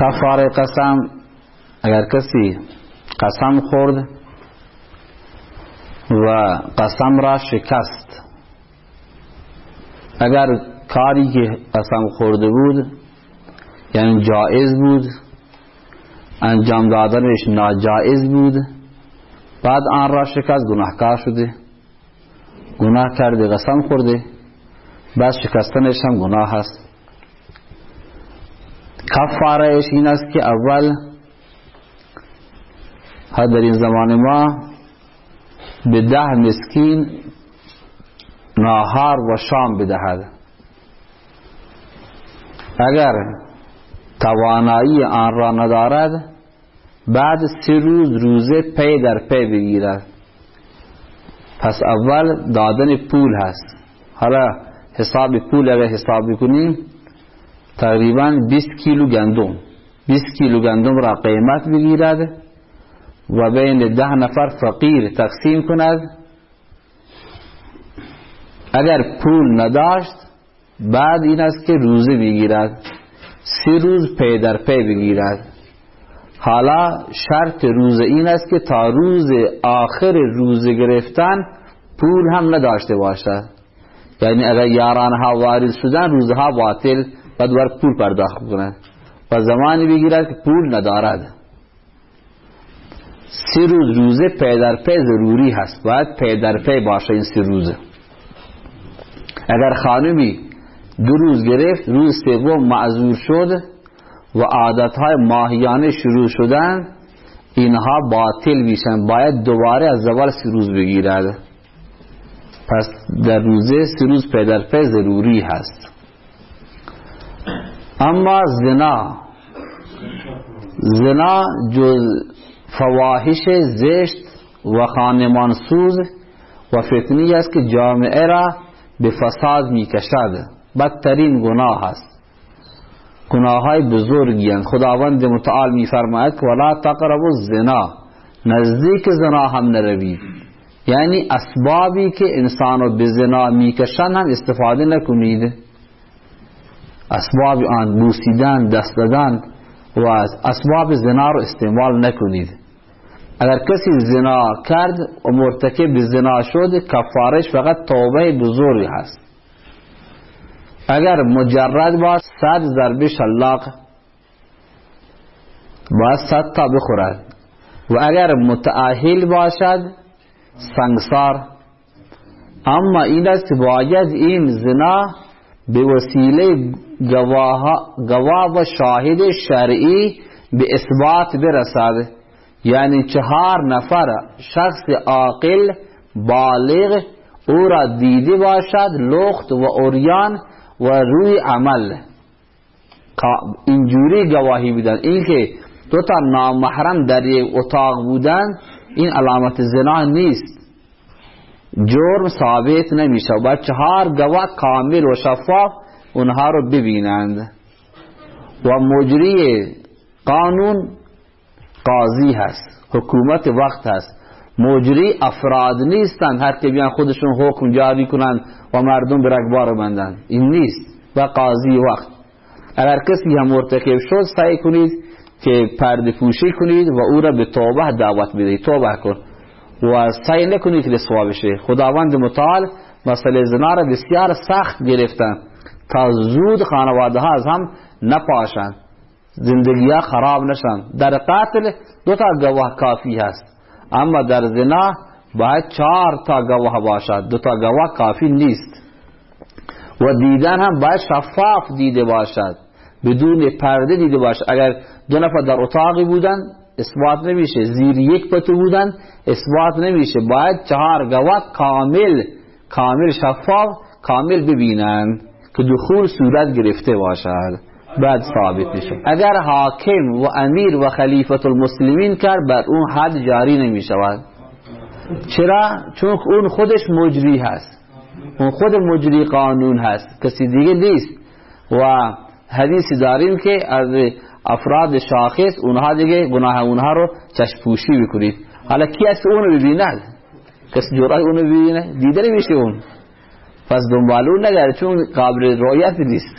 کفاره قسم اگر کسی قسم خورد و قسم را شکست. اگر کاری که قسم خورده بود یعنی جائز بود انجام دادنش ناجائز بود بعد آن را شکست گناهکار شده گناه کرده قسم خورده بعد شکستنش هم گناه هست کفارهش این است که اول در این زمان ما به ده مسکین ناهار و شام بدهد. اگر توانایی آن را ندارد بعد سه روز روزه پی در پی بگیرد. پس اول دادن پول هست. حالا حساب پول اگر حساب کنیم تقریبا 20 کیلو گندم. 20 کیلو گندم را قیمت بگیرد و بین ده نفر فقیر تقسیم کند. اگر پول نداشت بعد این است که روزه بگیرد سی روز پی در پی بگیرد حالا شرط روزه این است که تا روز آخر روزه گرفتن پول هم نداشته باشد. یعنی اگر یارانه ها وارد شدن روزه ها باطل بعد پول پرداخت کند و زمانی بگیرد که پول ندارد. سی روز روزه پی در پی ضروری هست. باید پی در پی باشه این سی روزه. اگر خانمی دو روز گرفت روز سوم معذور شد و عادتهای ماهیانه شروع شدن اینها باطل میشن. باید دوباره از زوال سی روز بگیرد. پس در روزه سی روز پی در پی ضروری هست. اما زنا زنا جز فواحش زشت و خانمانسوز و فتنی است که جامعه را به فساد می کشد بدترین گناه است. گناه های بزرگی هست خداوند متعال می فرماید که ولا تقربوا الزنا. نزدیک زنا هم نروید. یعنی اسبابی که انسانو به زنا می‌کشن هم استفاده نکنید. اسباب آن بوسیدن دست دادن و اسباب زنا رو استعمال نکنید. اگر کسی زنا کرد و مرتکب زنا شد کفارش فقط توبه بزرگ هست. اگر مجرد باش صد ضرب شلاق باید صد تا بخورد و اگر متعاهل باشد سنگسار. اما این است باید این زنا به وسیله گواه و شاهد شرعی به اثبات برسد. یعنی چهار نفر شخص عاقل بالغ او را دیده باشد لخت و اوریان و روی عمل. اینجوری گواهی بدن این که دو تا نامحرم در یک اتاق بودن این علامت زنا نیست. جرم ثابت نمیشه. باید چهار گواه کامل و شفاف اونها رو ببینند. و مجری قانون قاضی هست. حکومت وقت هست. مجری افراد نیستن. هر که بیان خودشون حکم جاری کنند و مردم به رگبار بندن. این نیست. و قاضی وقت. اگر کسی هم مرتکب شد سعی کنید که پرده پوشی کنید و او را به توبه دعوت بدهید. توبه کن. و سعی نکنید که رسوا بشه خداوند متعال مسئله زنا را بسیار سخت گرفتن تا زود خانواده ها از هم نپاشند. زندگی ها خراب نشن در قتل دو تا گواه کافی هست. اما در زنا باید چهار تا گواه باشد. دو تا گواه کافی نیست. و دیدن هم باید شفاف دیده باشد. بدون پرده دیده باشد. اگر دو نفر در اتاقی بودن اثبات نمیشه. زیر یک پتو بودن اثبات نمیشه. باید چهار گواه کامل کامل شفاف کامل ببینند که دخول صورت گرفته باشد. بعد ثابت میشه. اگر حاکم و امیر و خلیفت المسلمین کرد بر اون حد جاری نمی شود چرا؟ چون اون خودش مجری هست. اون خود مجری قانون هست. کسی دیگه نیست. و حدیثی داریم که از افراد شاخص اونها دیگه گناه اونها رو چشپوشی بکنید حالا کی است اونو ببیند کسی جرأت اونو ببینه دیده نمیشه اون. پس دنبال اون نگره چون قابل رویت نیست.